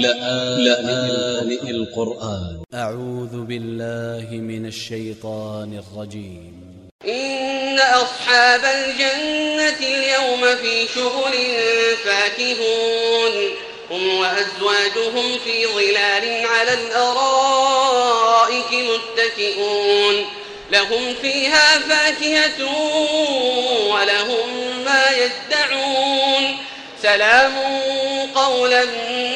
لآن, لآن القرآن. أ ع و ذ ب ا ل ل ه من ا ل ش ي ط ا ن ا ل ج ي م إن أصحاب الجنة اليوم في شغل فاكهون. هم وأزواجهم في ظلال على الأرائك متكئون. لهم فيها فاكهة ولهم ما يدعون. سلام قولا من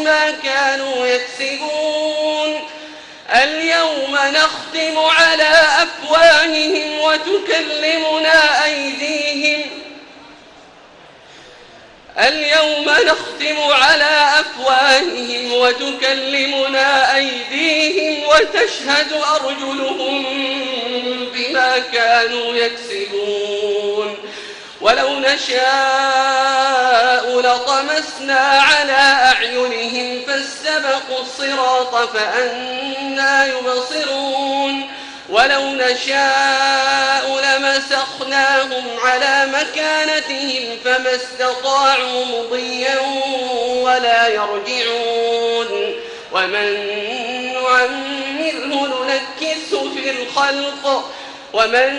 بما كانوا يكسبون. اليوم نختم على أفواههم وتكلمنا أيديهم. اليوم نختم على أفواههم وتكلمنا أيديهم وتشهد أرجلهم بما كانوا يكسبون. ولو نشاء لطمسنا على أعينهم فاستبقوا الصراط فأنا يبصرون ولو نشاء لمسخناهم على مكانتهم فما استطاعوا مضيا ولا يرجعون ومن نعمره ننكسه في الخلق ومن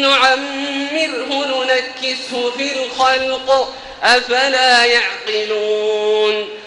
نعمره ننكسه في الخلق أفلا يعقلون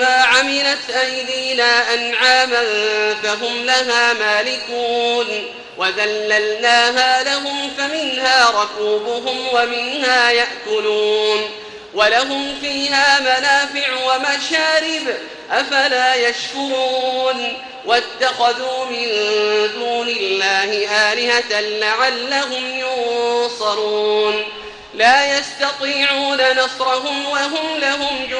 مما عملت أيدينا أنعاما فهم لها مالكون وذللناها لهم فمنها ركوبهم ومنها يأكلون ولهم فيها منافع ومشارب أفلا يشكرون واتخذوا من دون الله آلهة لعلهم ينصرون لا يستطيعون نصرهم وهم لهم جند